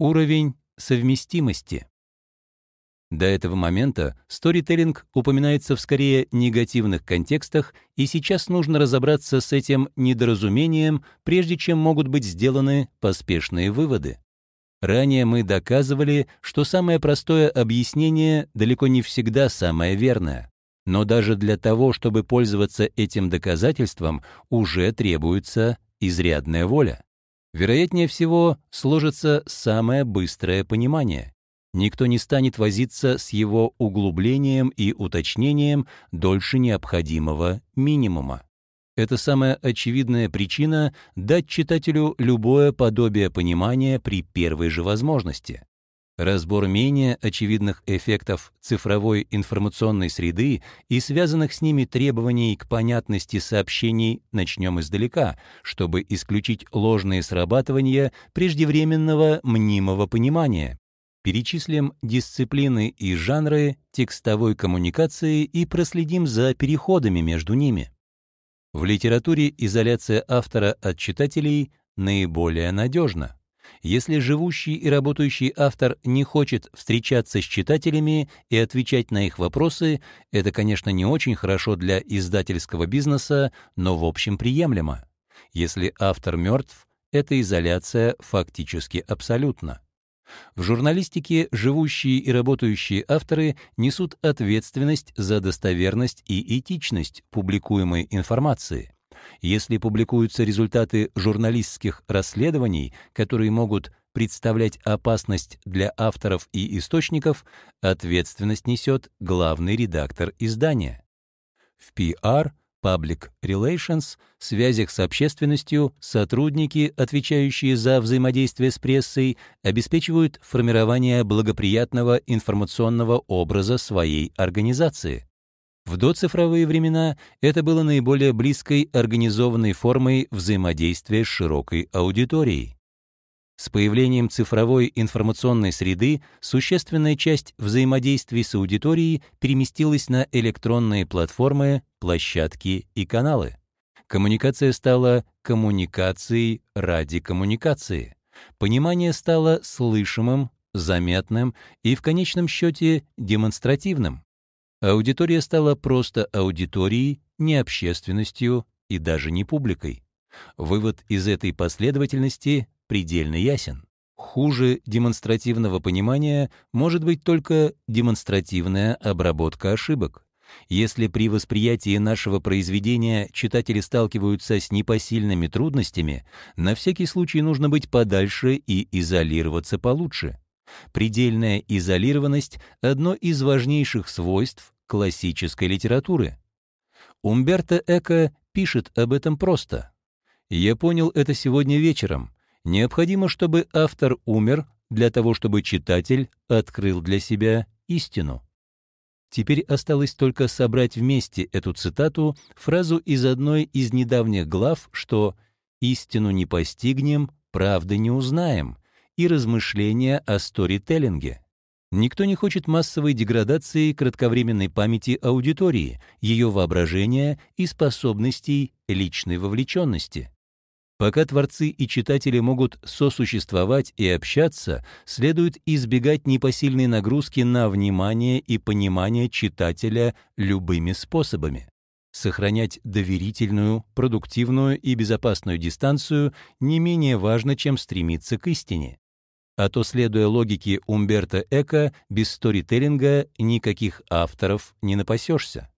Уровень совместимости. До этого момента сторителлинг упоминается в скорее негативных контекстах, и сейчас нужно разобраться с этим недоразумением, прежде чем могут быть сделаны поспешные выводы. Ранее мы доказывали, что самое простое объяснение далеко не всегда самое верное. Но даже для того, чтобы пользоваться этим доказательством, уже требуется изрядная воля. Вероятнее всего, сложится самое быстрое понимание. Никто не станет возиться с его углублением и уточнением дольше необходимого минимума. Это самая очевидная причина дать читателю любое подобие понимания при первой же возможности. Разбор менее очевидных эффектов цифровой информационной среды и связанных с ними требований к понятности сообщений начнем издалека, чтобы исключить ложные срабатывания преждевременного мнимого понимания. Перечислим дисциплины и жанры текстовой коммуникации и проследим за переходами между ними. В литературе изоляция автора от читателей наиболее надежна. Если живущий и работающий автор не хочет встречаться с читателями и отвечать на их вопросы, это, конечно, не очень хорошо для издательского бизнеса, но в общем приемлемо. Если автор мертв, эта изоляция фактически абсолютна. В журналистике живущие и работающие авторы несут ответственность за достоверность и этичность публикуемой информации. Если публикуются результаты журналистских расследований, которые могут представлять опасность для авторов и источников, ответственность несет главный редактор издания. В PR Public Relations, связях с общественностью, сотрудники, отвечающие за взаимодействие с прессой, обеспечивают формирование благоприятного информационного образа своей организации. В доцифровые времена это было наиболее близкой организованной формой взаимодействия с широкой аудиторией. С появлением цифровой информационной среды существенная часть взаимодействий с аудиторией переместилась на электронные платформы, площадки и каналы. Коммуникация стала коммуникацией ради коммуникации. Понимание стало слышимым, заметным и в конечном счете демонстративным. Аудитория стала просто аудиторией, не общественностью и даже не публикой. Вывод из этой последовательности предельно ясен. Хуже демонстративного понимания может быть только демонстративная обработка ошибок. Если при восприятии нашего произведения читатели сталкиваются с непосильными трудностями, на всякий случай нужно быть подальше и изолироваться получше. Предельная изолированность — одно из важнейших свойств классической литературы. Умберто Эко пишет об этом просто. «Я понял это сегодня вечером. Необходимо, чтобы автор умер для того, чтобы читатель открыл для себя истину». Теперь осталось только собрать вместе эту цитату, фразу из одной из недавних глав, что «истину не постигнем, правды не узнаем», и размышления о сторителлинге. Никто не хочет массовой деградации кратковременной памяти аудитории, ее воображения и способностей личной вовлеченности. Пока творцы и читатели могут сосуществовать и общаться, следует избегать непосильной нагрузки на внимание и понимание читателя любыми способами. Сохранять доверительную, продуктивную и безопасную дистанцию не менее важно, чем стремиться к истине а то, следуя логике Умберто Эко, без сторителлинга никаких авторов не напасешься.